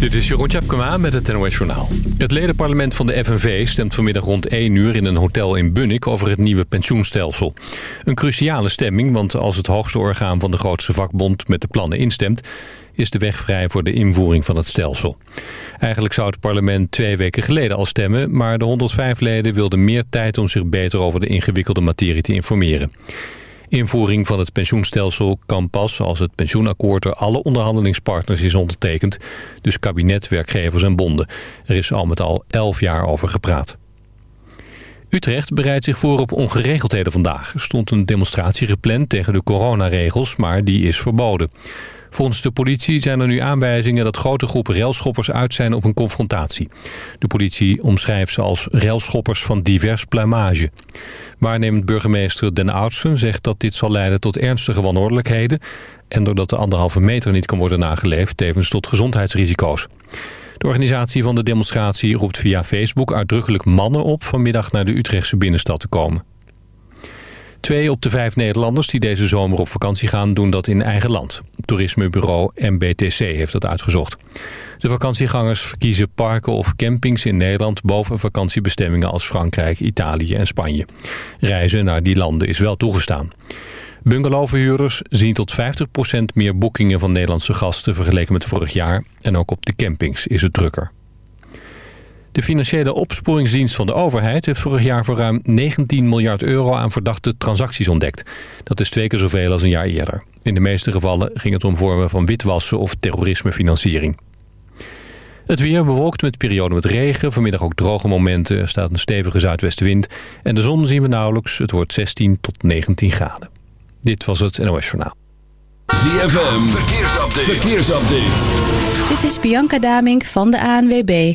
Dit is Jeroen Tjepkema met het NOS Journaal. Het ledenparlement van de FNV stemt vanmiddag rond 1 uur in een hotel in Bunnik over het nieuwe pensioenstelsel. Een cruciale stemming, want als het hoogste orgaan van de grootste vakbond met de plannen instemt, is de weg vrij voor de invoering van het stelsel. Eigenlijk zou het parlement twee weken geleden al stemmen, maar de 105 leden wilden meer tijd om zich beter over de ingewikkelde materie te informeren. Invoering van het pensioenstelsel kan pas als het pensioenakkoord door alle onderhandelingspartners is ondertekend, dus kabinet, werkgevers en bonden. Er is al met al elf jaar over gepraat. Utrecht bereidt zich voor op ongeregeldheden vandaag. Er stond een demonstratie gepland tegen de coronaregels, maar die is verboden. Volgens de politie zijn er nu aanwijzingen dat grote groepen railschoppers uit zijn op een confrontatie. De politie omschrijft ze als railschoppers van divers pluimage. Waarnemend burgemeester Den Oudsen zegt dat dit zal leiden tot ernstige wanordelijkheden... en doordat de anderhalve meter niet kan worden nageleefd tevens tot gezondheidsrisico's. De organisatie van de demonstratie roept via Facebook uitdrukkelijk mannen op... vanmiddag naar de Utrechtse binnenstad te komen. Twee op de vijf Nederlanders die deze zomer op vakantie gaan doen dat in eigen land. Toerismebureau MBTC heeft dat uitgezocht. De vakantiegangers verkiezen parken of campings in Nederland boven vakantiebestemmingen als Frankrijk, Italië en Spanje. Reizen naar die landen is wel toegestaan. Bungalowverhuurders zien tot 50% meer boekingen van Nederlandse gasten vergeleken met vorig jaar. En ook op de campings is het drukker. De financiële opsporingsdienst van de overheid heeft vorig jaar voor ruim 19 miljard euro aan verdachte transacties ontdekt. Dat is twee keer zoveel als een jaar eerder. In de meeste gevallen ging het om vormen van witwassen of terrorismefinanciering. Het weer bewolkt met perioden met regen. Vanmiddag ook droge momenten. Er staat een stevige zuidwestenwind. En de zon zien we nauwelijks. Het wordt 16 tot 19 graden. Dit was het NOS Journaal. ZFM, verkeersupdate. verkeersupdate. Dit is Bianca Damink van de ANWB.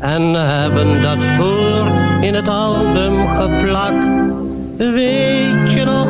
en hebben dat voor in het album geplakt. Weet je nog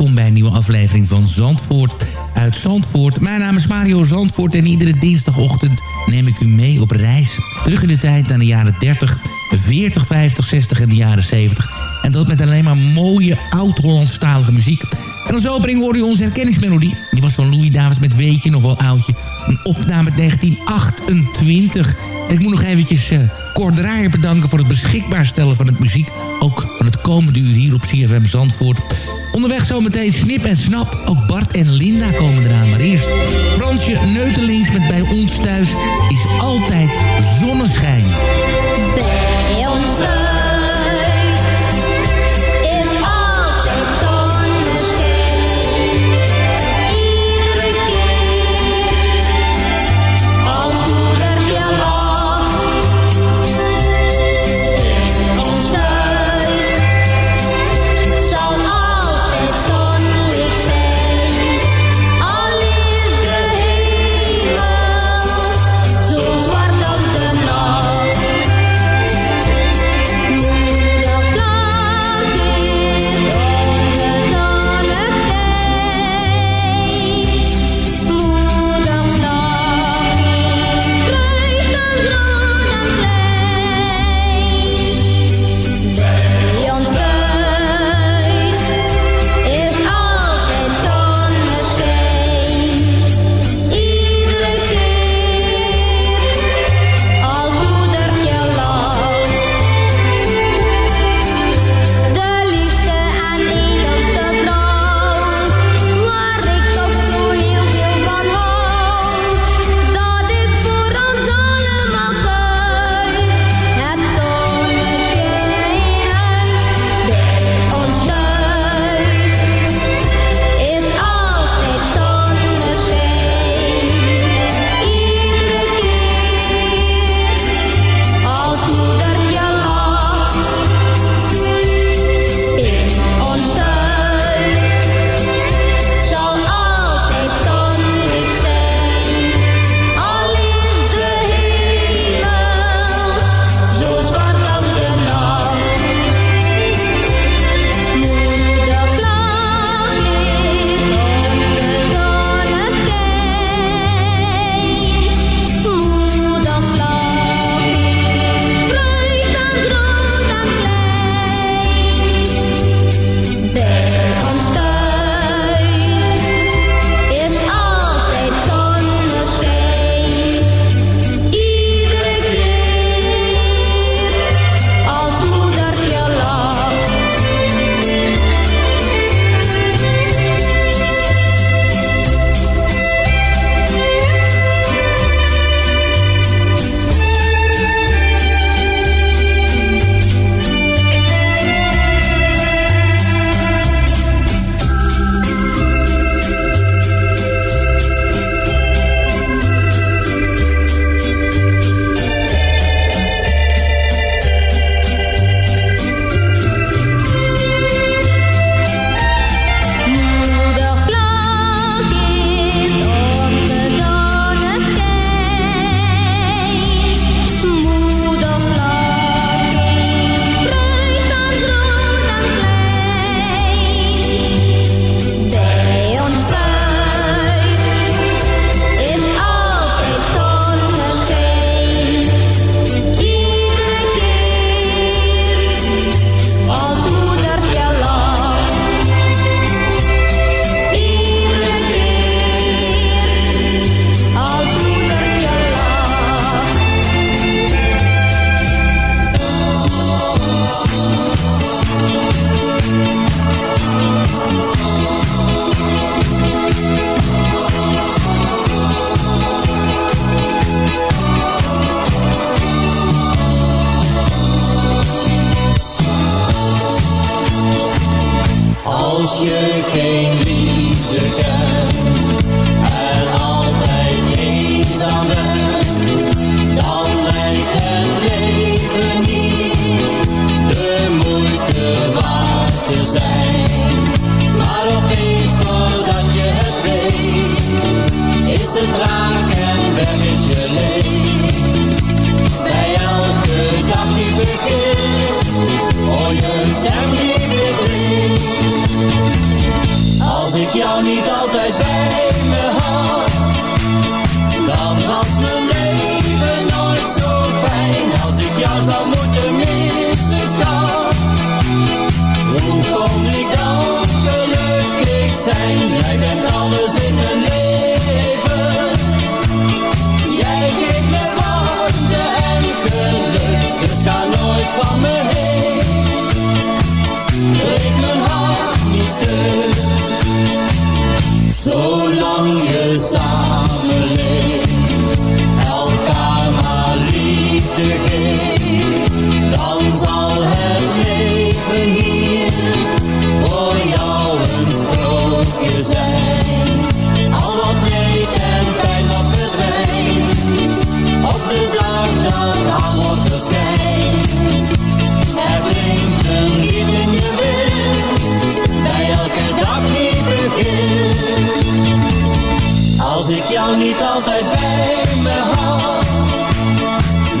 welkom bij een nieuwe aflevering van Zandvoort uit Zandvoort. Mijn naam is Mario Zandvoort en iedere dinsdagochtend neem ik u mee op reis. Terug in de tijd naar de jaren 30, 40, 50, 60 en de jaren 70. En dat met alleen maar mooie oud-Hollandstalige muziek. En als opening hoorde u onze herkenningsmelodie. Die was van Louis Davids met Weetje, nog wel oudje. Een opname uit 1928. En ik moet nog eventjes uh, Cor bedanken voor het beschikbaar stellen van het muziek. Ook van het komende uur hier op CFM Zandvoort. Onderweg zometeen Snip en Snap. Ook Bart en Linda komen eraan. Maar eerst Fransje Neutelings met Bij ons thuis is altijd zonneschijn. Bij ons thuis ik jou niet altijd bij me had,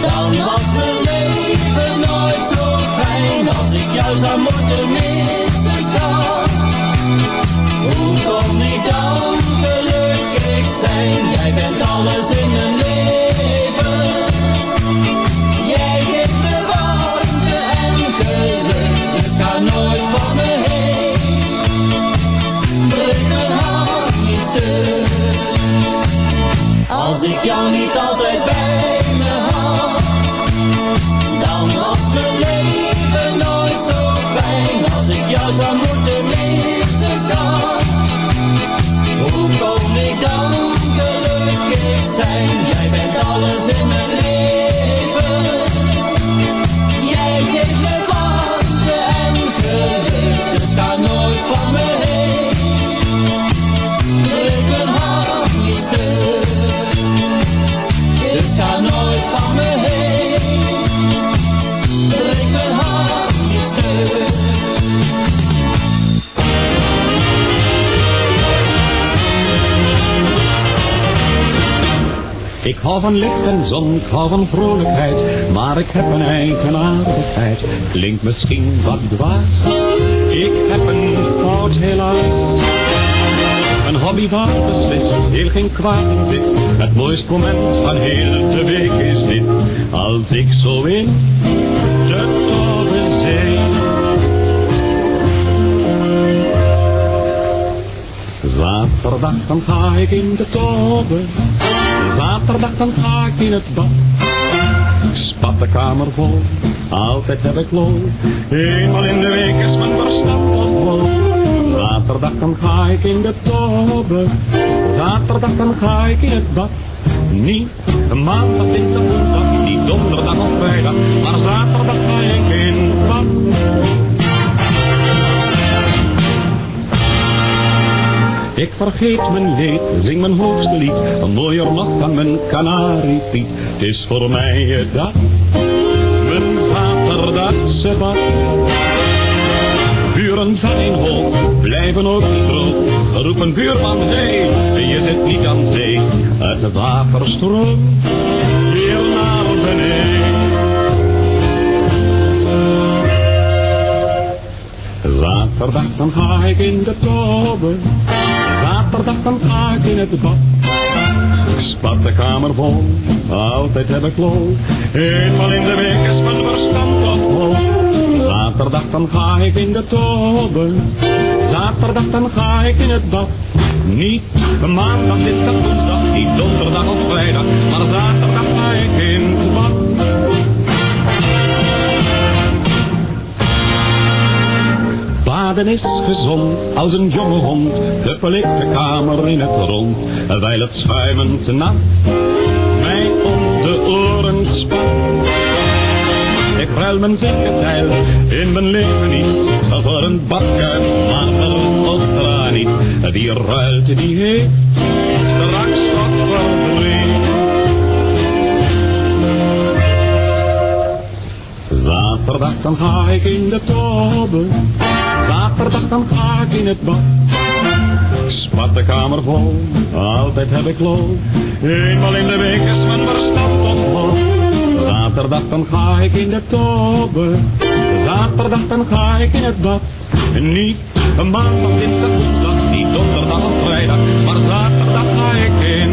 dan was mijn leven nooit zo fijn. Als ik jou zou moeten missen, schat, hoe kon ik dan gelukkig zijn? Jij bent alles in mijn leven. Als ik jou niet altijd bij van licht en zon, ik hou van vrolijkheid, maar ik heb een eigenaardigheid. Klinkt misschien wat dwaas, ik heb een fout helaas. Een hobby waar beslist heel geen kwaad in zit. Het mooiste moment van heel de week is dit. Als ik zo in de Tobbe Zaterdag dan ga ik in de toren. Zaterdag dan ga ik in het bad. Ik spat de kamer vol, altijd heb ik lol. Eenmaal in de week is mijn verstand vol. Zaterdag dan ga ik in de tobe. Zaterdag dan ga ik in het bad. Niet maandag, dinsdag, woensdag, niet donderdag of vrijdag, maar zaterdag ga ik Ik vergeet mijn leed, zing mijn hoogste lied, mooier nog dan mijn kanariepiet. Het is voor mij het dag, mijn zaterdagse bad. Buren van in hoog, blijven ook droog. Roepen buurman, hé, hey, je zit niet aan zee. Het water stroomt hier naar beneden. Zaterdag dan ga ik in de tobe. Ik in het bad. Spat de kamer vol, altijd heb ik lol. Eenmaal in de week is mijn verstand vol. Zaterdag dan ga ik in de tobe. Zaterdag dan ga ik in het bad. Niet maandag, dinsdag, woensdag, niet donderdag of vrijdag. Maar zaterdag ga ik in Baden is gezond als een jonge hond, de kamer in het rond, wijl het schuimend nat mij om de oren spat. Ik ruil mijn zekerheid in mijn leven niet voor een badkuip, maar of Die ruilt die heeft straks wat verdriet. Zaterdag dan ga ik in de tobbe, zaterdag dan ga ik in het bad. Spat de kamer vol, altijd heb ik loon. Eenmaal in de week is mijn verstand vol. Zaterdag dan ga ik in de tobbe, zaterdag dan ga ik in het bad. Niet een maandag, dinsdag, woensdag, niet donderdag of vrijdag, maar zaterdag ga ik in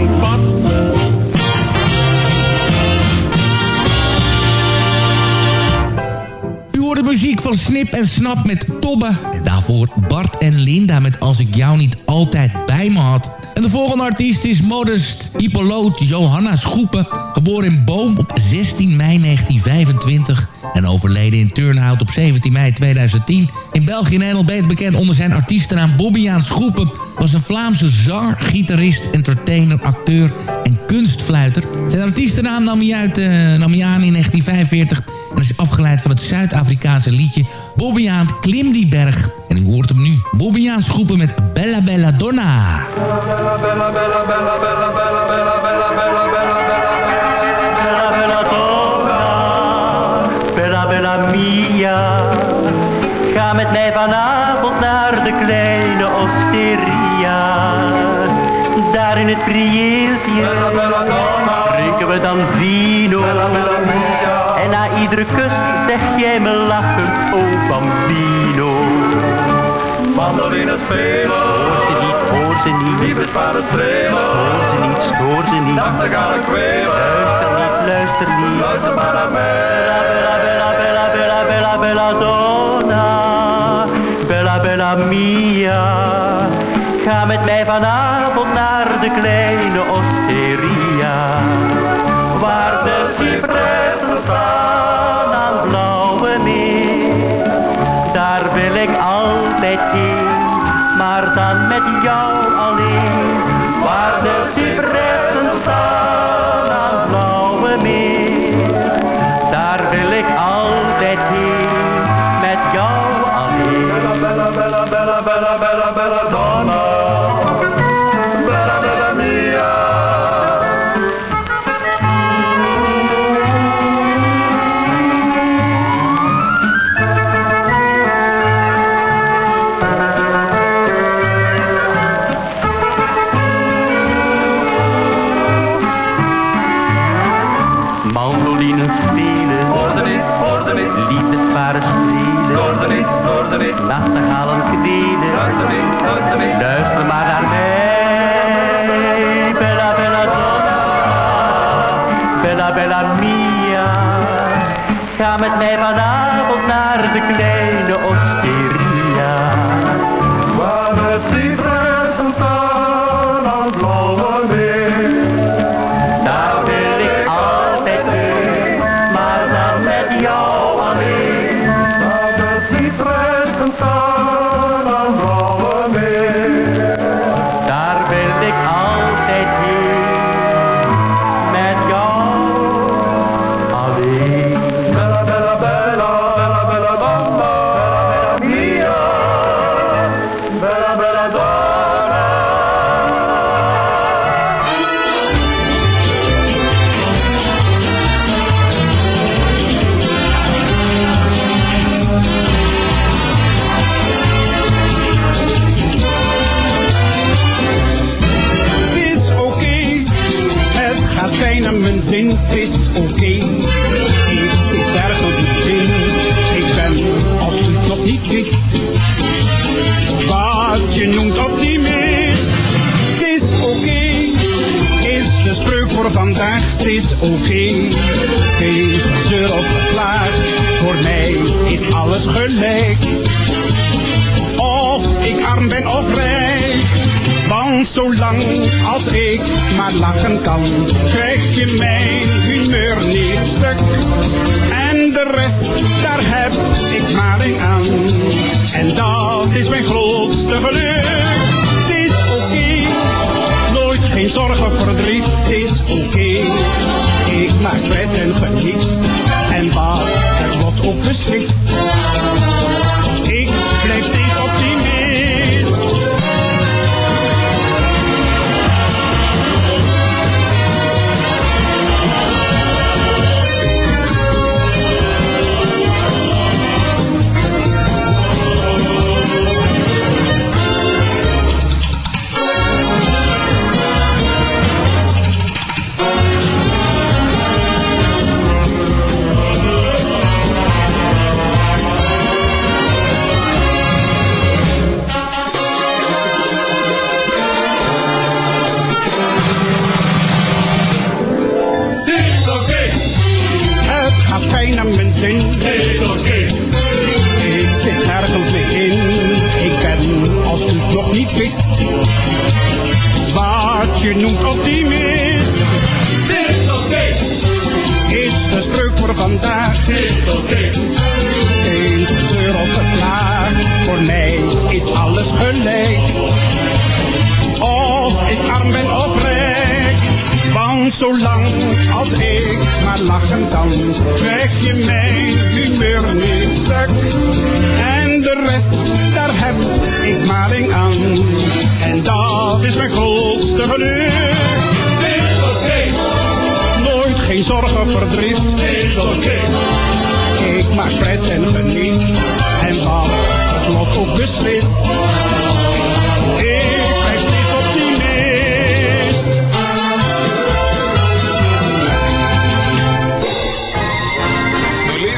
Snip en Snap met Tobbe. En daarvoor Bart en Linda met Als ik jou niet altijd bij me had. En de volgende artiest is modest Hippoloot Johanna Schoepen. Geboren in Boom op 16 mei 1925 en overleden in Turnhout op 17 mei 2010. In België en Nederland beter bekend onder zijn artiestennaam Bobbiaan Schoepen... was een Vlaamse zanger, gitarist, entertainer, acteur en kunstfluiter. Zijn artiestennaam nam hij, uit, eh, nam hij aan in 1945... en is afgeleid van het Zuid-Afrikaanse liedje Bobbiaan Klim die berg. En u hoort hem nu, Bobbiaan Schoepen met Bella Bella Donna. Bella Bella Mia. Ga met mij vanavond naar de kleine osteria. Daar in het prieeltje drinken we dan vino. Iedere kus zeg jij me lachend, oh bambino. Wandel in het velo. Hoor ze niet, hoor ze niet. Lief is maar het strelen. Hoor ze niet, stoor ze niet. Nachtegaal ik Luister niet, luister niet. Luister maar naar mij. Bella, bella, bella, bella, bella, bella, donna. Bella, bella mia. Ga met mij vanavond naar de kleine osteria. Waar de dan met jou alleen. Waar de cipressen staan aan blauwe meer. Daar wil ik altijd heen, met jou alleen. Bella, bella, bella, bella, bella, bella, donna. Bella, Mandolinen spelen, hoorde niet, liefdesparen spelen, hoorde niet, nachtegalen kneden, luister niet, luister maar naar mij, bella bella donna, bella bella mia, ga met mij vanavond naar de kleine osteria, is oké. Geen gezeur of geklaag, voor mij is alles gelijk. Of ik arm ben of rijk. Want zolang als ik maar lachen kan, krijg je mijn humeur niet stuk. En de rest, daar heb ik maling aan. En dat is mijn grootste geluk. Geen zorgen, verdriet. Is oké, maak pret en geniet. En wat er wordt ook beslist. Ik blijf steeds optimist. Je noemt optimist. Dit is oké. Is de spreuk voor vandaag. Dit is oké. Geen zeur of geklaag. Voor mij is alles gelijk. Of ik arm ben of rijk. Want zolang als ik maar lachen kan, trek je mijn humeur niet stuk. En de rest, daar heb ik maling aan. Dat is mijn grootste geluk. Is oké. Nooit geen zorgen, verdriet. Is oké. Ik maak pret en geniet. En wat het lot ook beslist.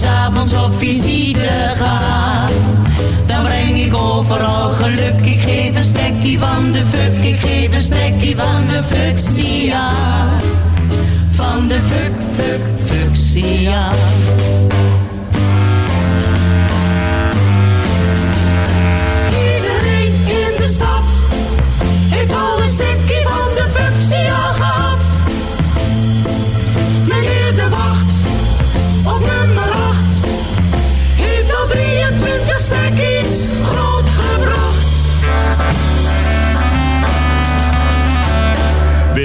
S'avonds op visite ga, dan breng ik overal geluk. Ik geef een stekkie van de fuck, ik geef een stekkie van de fuchsia. Van de fuck, fuck, fuchsia.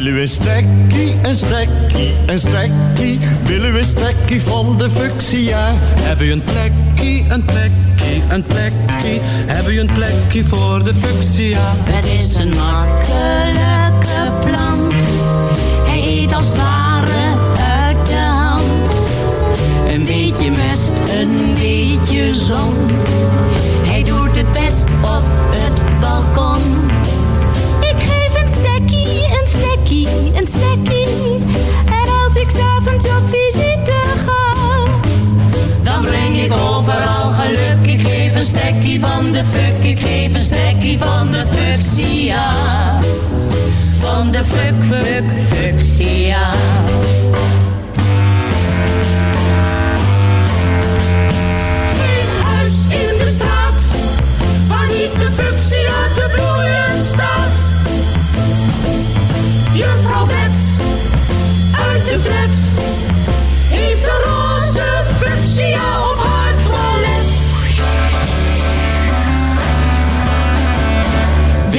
Wil u een stekkie, een stekkie, een stekkie? Wil u een stekkie van de fuchsia? Heb u een plekje, een plekje, een plekje? Heb u een plekje voor de fuchsia? Het is een makkelijke plant. Hij eet als ware uit de hand. Een beetje mest, een beetje zon. Een stekkie van de fuck, ik geef een stekkie van de fuchsia. Van de fuck, fuck, fuchsia.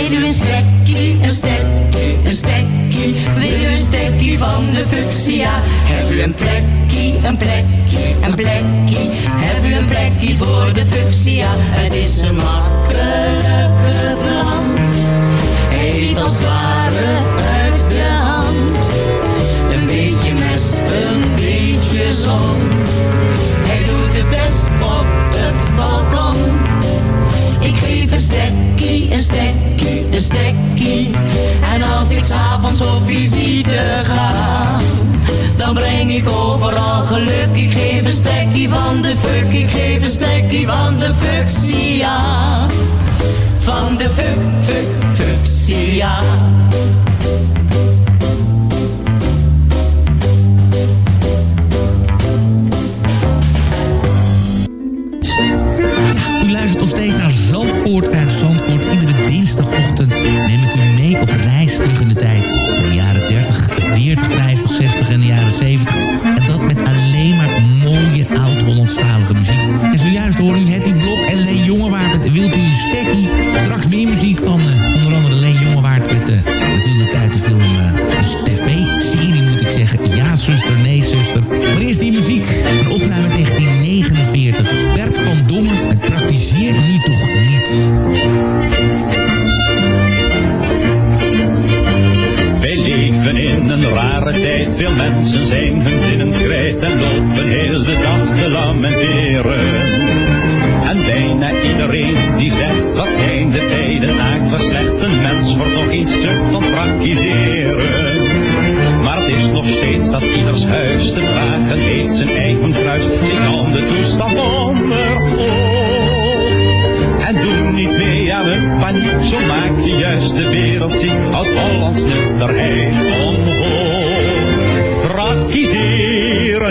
Wil u een stekkie, een stekkie, een stekkie? Wil u een stekkie van de fuchsia? Heb u een plekje, een plekje, een plekje? Heb u een plekje voor de fuchsia? Het is een makkelijke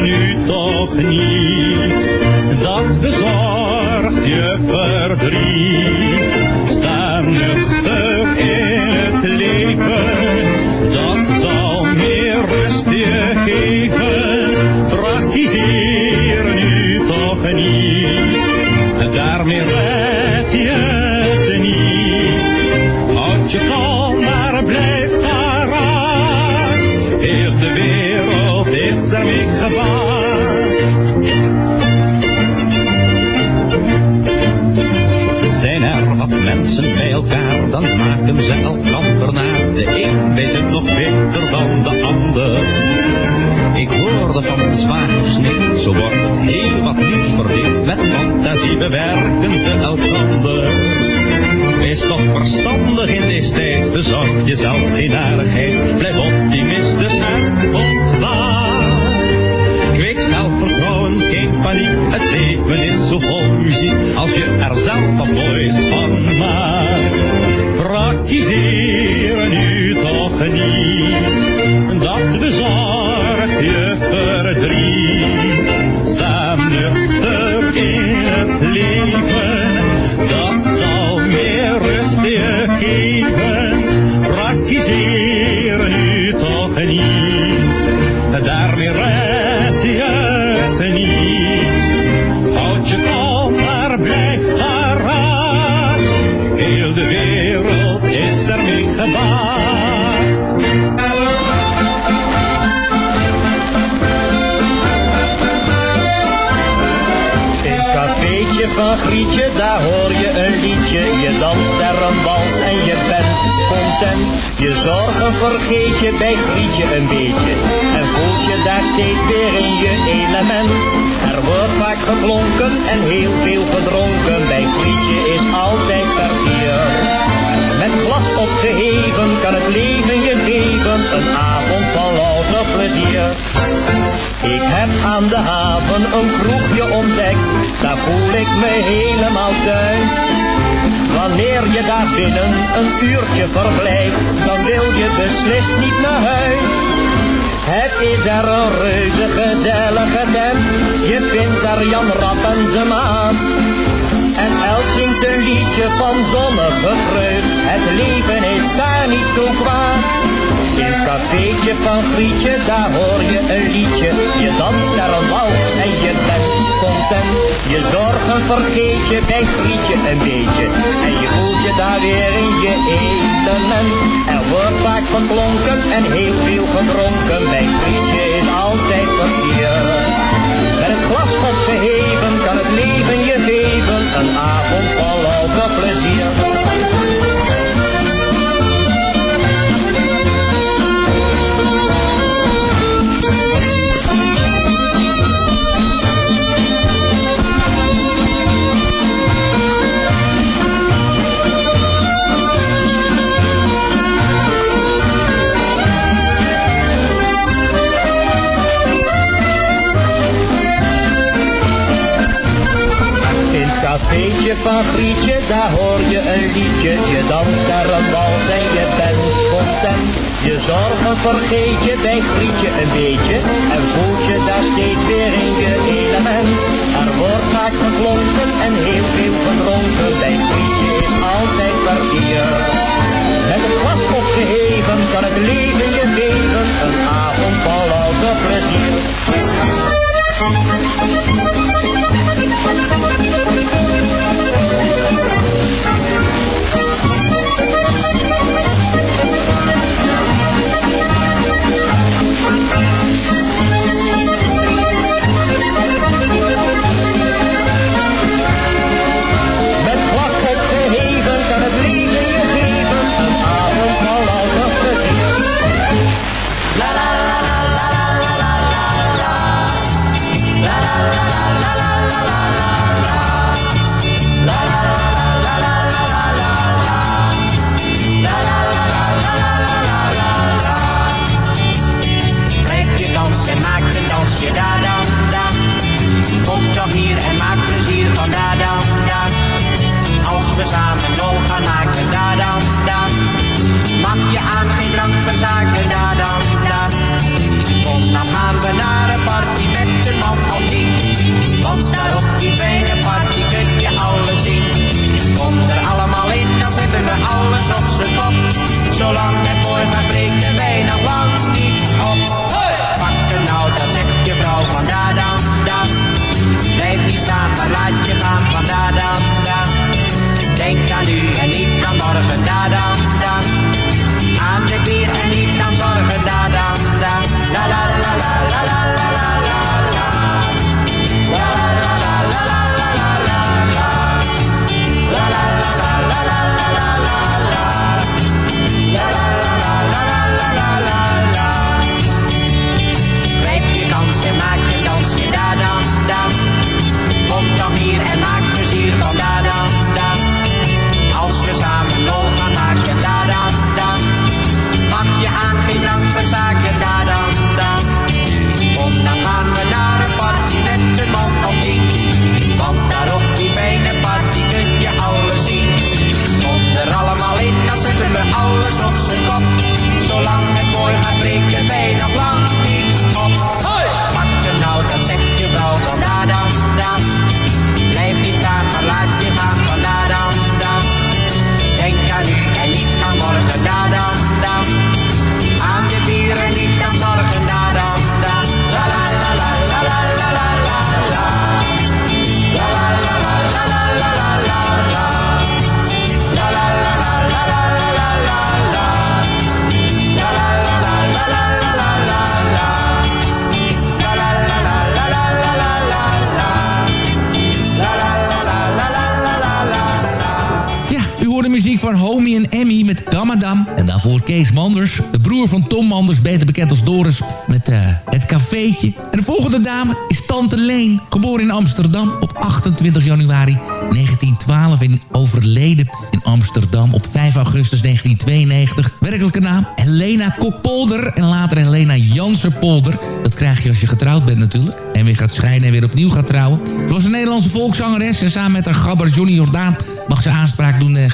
Nu toch niet, dat bezorgt je verdriet. Maken ze elkander na. De een weet het nog beter dan de ander. Ik hoorde van de zwagers niet, zo wordt heel wat nieuws verdiend. Met fantasie bewerken ze elkander. Wees toch verstandig in deze tijd, bezorg jezelf geen aardigheid. Blijf Je danst er een wals en je bent content. Je zorgen vergeet je bij een beetje. En voelt je daar steeds weer in je element. Er wordt vaak geklonken en heel veel gedronken. Bij Grietje is altijd verkeer. Met glas opgeheven kan het leven je geven. Een avond van louter plezier. Ik heb aan de haven een kroegje ontdekt, daar voel ik me helemaal thuis. Wanneer je daar binnen een uurtje verblijft, dan wil je beslist niet naar huis. Het is er een reuze gezellige tent, je vindt daar Jan Rap en zijn. En elk zingt een liedje van zonnige vreugd, het leven is daar niet zo kwaad. In het cafeetje van Grietje, daar hoor je een liedje. Je danst daar een wals en je bent content. Je zorgen vergeet je bij Grietje een beetje. En je voelt je daar weer in je element. Er wordt vaak geklonken en heel veel gedronken. Bij Grietje is altijd verkeer. Met het glas opgeheven kan het leven je geven. Een avond vol louter plezier. Cafeetje van Grietje, daar hoor je een liedje. Je danst daar een wals en je bent content. Je zorgen vergeet je bij Grietje een beetje. En voelt je daar steeds weer in je element. Er wordt vaak geklonken en heel veel gedronken. Bij Grietje is altijd kwartier. Met een glas opgeheven kan het leven je geven. Een avond vol louter plezier. Da dan da. Mag je aan geen drank verzaken, da dan da. Kom dan gaan we naar een party met een man of tien. Want daar op die fijne party kun je alles zien. Kom er allemaal in, dan zetten we alles op z'n kop. Zolang het mooi gaat breken wij nog lang niet op. Pakken nou, dat zegt je vrouw van da dan da. Blijf niet staan, maar laat je gaan van da dan da. Denk aan nu en niet aan morgen, da dan da. Aan de en niet aan zorgen, da da. La la la. La la la la la la la la la la. La la la la la la la De broer van Tom Manders, beter bekend als Doris, met eh, het cafeetje. En de volgende dame is Tante Leen, geboren in Amsterdam op 28 januari 1912 en overleden in Amsterdam op 5 augustus 1992. Werkelijke naam Helena Kokpolder en later Helena Jansenpolder. Dat krijg je als je getrouwd bent natuurlijk. En weer gaat scheiden en weer opnieuw gaat trouwen. Ze was een Nederlandse volkszangeres en samen met haar gabber Johnny Jordaan mag ze aanspraak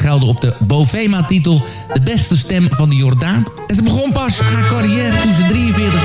gelden op de Bovema-titel De Beste Stem van de Jordaan. En ze begon pas haar carrière toen ze 43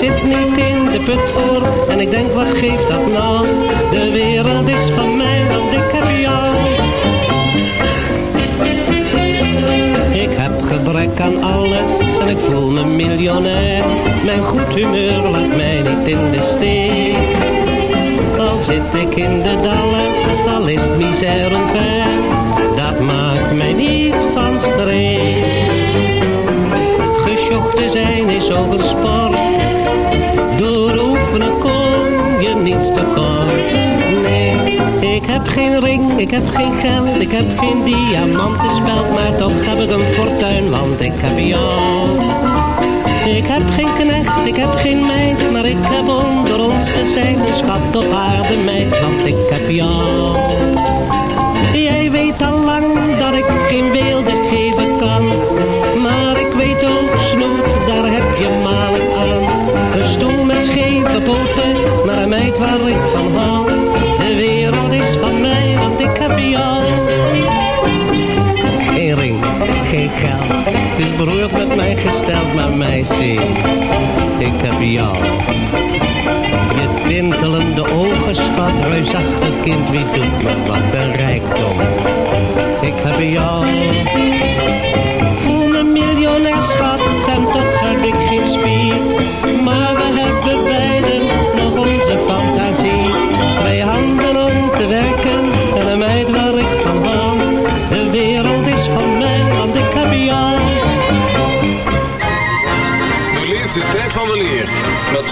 zit niet in de put voor en ik denk wat geeft dat nou? De wereld is van mij, want ik heb jou. Ik heb gebrek aan alles en ik voel me miljonair. Mijn goed humeur laat mij niet in de steek. Al zit ik in de dalles, al is het misère ver. Dat maakt mij niet van streek. Gesjocht te zijn is ook ik heb geen ring, ik heb geen geld, ik heb geen diamanten speld. Maar toch heb ik een fortuin, want ik heb jou. Ik heb geen knecht, ik heb geen meid, maar ik heb onder ons gezegd een schat op aarde meid, want ik heb jou. Jij weet al lang dat ik geen beelden geven kan, maar ik weet ook snoet, daar heb je malen aan. Een stoel met scheve poten, maar een meid waar ik van hou. Beroerd met mij gesteld, maar meisje, ik heb jou. Je tintelende ogen, schat, reusachtig kind, wie doet me wat een rijkdom. Ik heb jou.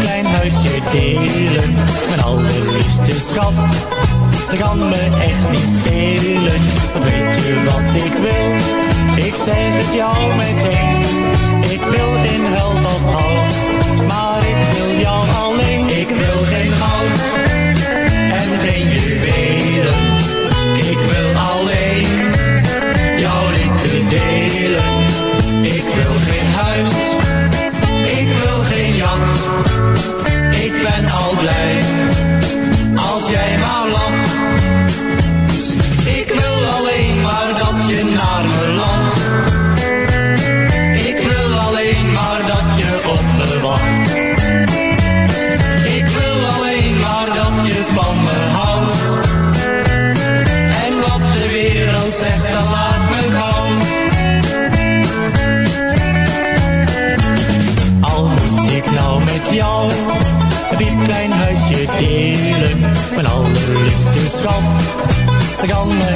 klein huisje delen. Mijn allerliefste schat, dat kan me echt niet schelen. Want weet je wat ik wil? Ik zeg het jou meteen. Ik wil geen geld of dat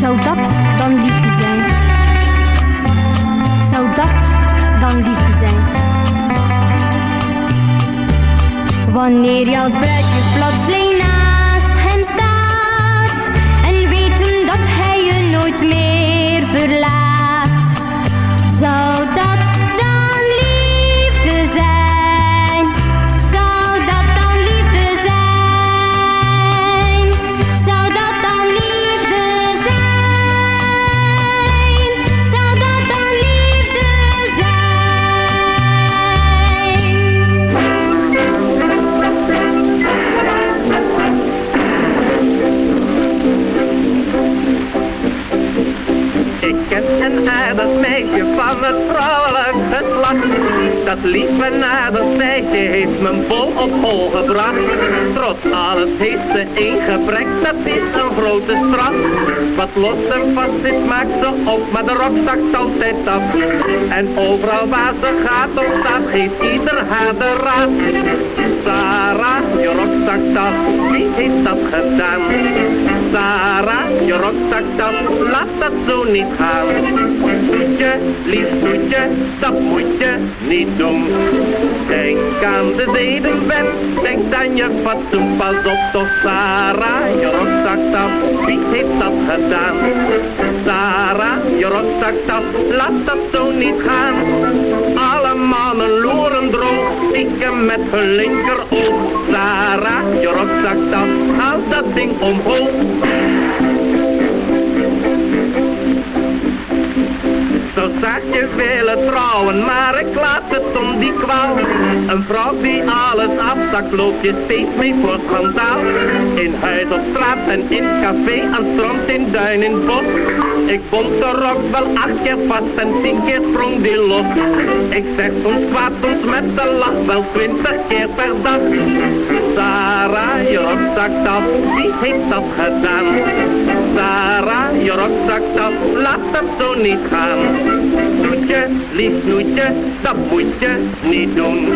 Zou dat dan liefde zijn? Zou dat dan liefde zijn? Wanneer je als bruidje plotseling Dat lieve nader meisje heeft mijn bol op hol gebracht. Trots alles heeft ze één dat is een grote straf. Wat los en vast zit maakt ze op, maar de rok zakt altijd af. En overal waar ze gaat of staat, geeft ieder haar de raad. Sarah, je rok zakt af, wie heeft dat gedaan? Sarah, je rok zakt af, laat dat zo niet gaan. Toetje, lief toetje, dat moet je niet doen. Denk aan de zedenwet, denk aan je fatsoen, pas op toch Sarah, je rok zakt af, wie heeft dat gedaan? Sarah, je rok zakt af, laat dat zo niet gaan. Mannen loeren droog, stiekem met hun linkeroog. Sarah, je rok zakt af, haal dat ding omhoog. Zo zachtjes willen trouwen, maar ik laat het om die kwaal. Een vrouw die alles afzakt, loopt je steeds mee voor schandaal. In huis op straat en in café, aan strand, in duin, in bos. Ik bond de rok wel acht keer vast en tien keer sprong die los. Ik zeg soms kwaad, soms met de lach, wel twintig keer per dag. Sarah, je rok zakt af, wie heeft dat gedaan? Sarah, je rok zakt af, laat dat zo niet gaan. Snoetje, lief snoetje, dat moet je niet doen.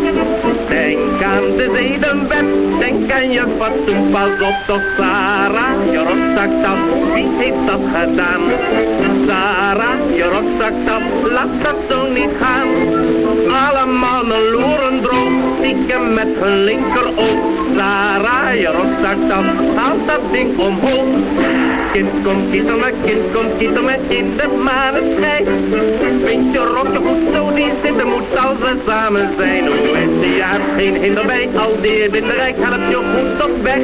Denk aan de zedenwet, denk aan je fatsoen, pas op toch Sarah, je rok zakt af, wie heeft dat gedaan? Sarah, je rok zakt af, laat dat zo niet gaan. Alle mannen loeren droog, stiekem met hun linkeroog. Sarah, je rok zakt af, haal dat ding omhoog. Kind, kom kiezen me, kind, kom kiezen me in de maneschijn. Vind je rokje goed zo, die zitten moet als we samen zijn. Hoe is die jaar geen hinder bij, al die winderijk helpt je goed op weg.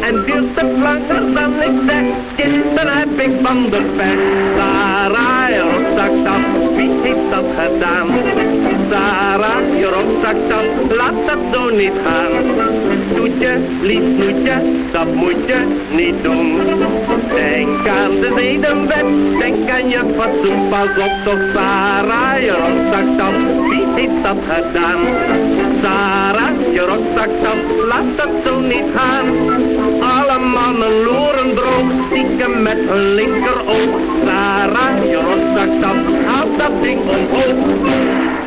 En duurt het langer dan ik zeg, kind, dan heb ik van de pech. Sarah, je rok zakt af, wie heeft dat gedaan? Sarah, je rok zakt af, laat dat zo niet gaan. Snoetje, lief snoetje, dat moet je niet doen. Denk aan de zedenwet, denk aan je fatsoen, pas op toch Sarah, je rok zakt af, wie heeft dat gedaan? Sarah, je rok zakt af, laat dat zo niet gaan. Alle mannen loeren droog, stiekem met hun linkeroog. Sarah, je rok zakt af, haal dat ding omhoog.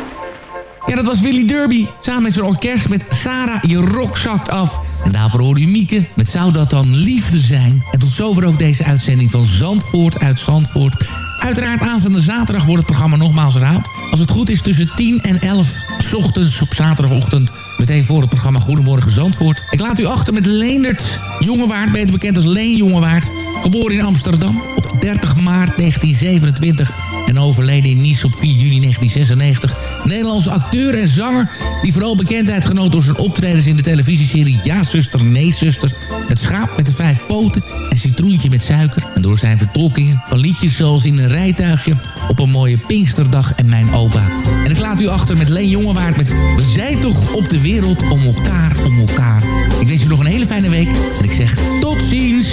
Ja, dat was Willy Derby. Samen met zijn orkest met Sarah, je rok zakt af. En daarvoor hoorde u Mieke met Zou dat dan liefde zijn? En tot zover ook deze uitzending van Zandvoort uit Zandvoort. Uiteraard aanstaande zaterdag wordt het programma nogmaals herhaald. Als het goed is tussen 10 en 11 's ochtends op zaterdagochtend. Meteen voor het programma Goedemorgen Zandvoort. Ik laat u achter met Leendert Jongewaard, beter bekend als Leen Jongewaard. Geboren in Amsterdam op 30 maart 1927 en overleden in Nice op 4 juni 1996. Nederlandse acteur en zanger die vooral bekendheid genoot door zijn optredens in de televisieserie Ja zuster, nee zuster, Het schaap met de vijf poten en Citroentje met suiker. En door zijn vertolkingen van liedjes zoals In een rijtuigje, Op een mooie Pinksterdag en Mijn opa. En ik laat u achter met Leen Jongewaard met We zijn toch op de wereld om elkaar, om elkaar. Ik wens u nog een hele fijne week en ik zeg tot ziens.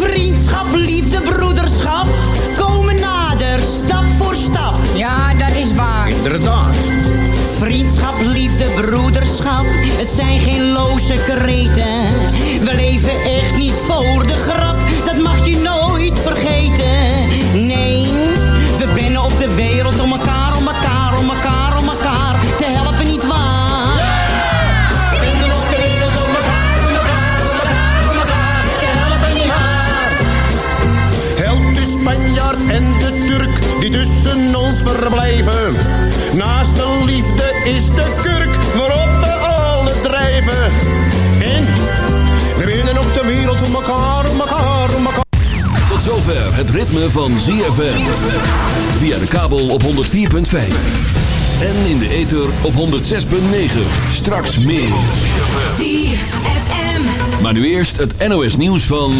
Vriendschap, liefde, broederschap komen nader, stap voor stap. Ja, dat is waar. Inderdaad. Vriendschap, liefde, broederschap, het zijn geen loze kreten. We leven echt niet voor de grap, die tussen ons verblijven. Naast de liefde is de kurk waarop we alle drijven. En we winnen op de wereld om elkaar, om elkaar, om elkaar. Tot zover het ritme van ZFM. Via de kabel op 104.5. En in de ether op 106.9. Straks meer. Maar nu eerst het NOS nieuws van...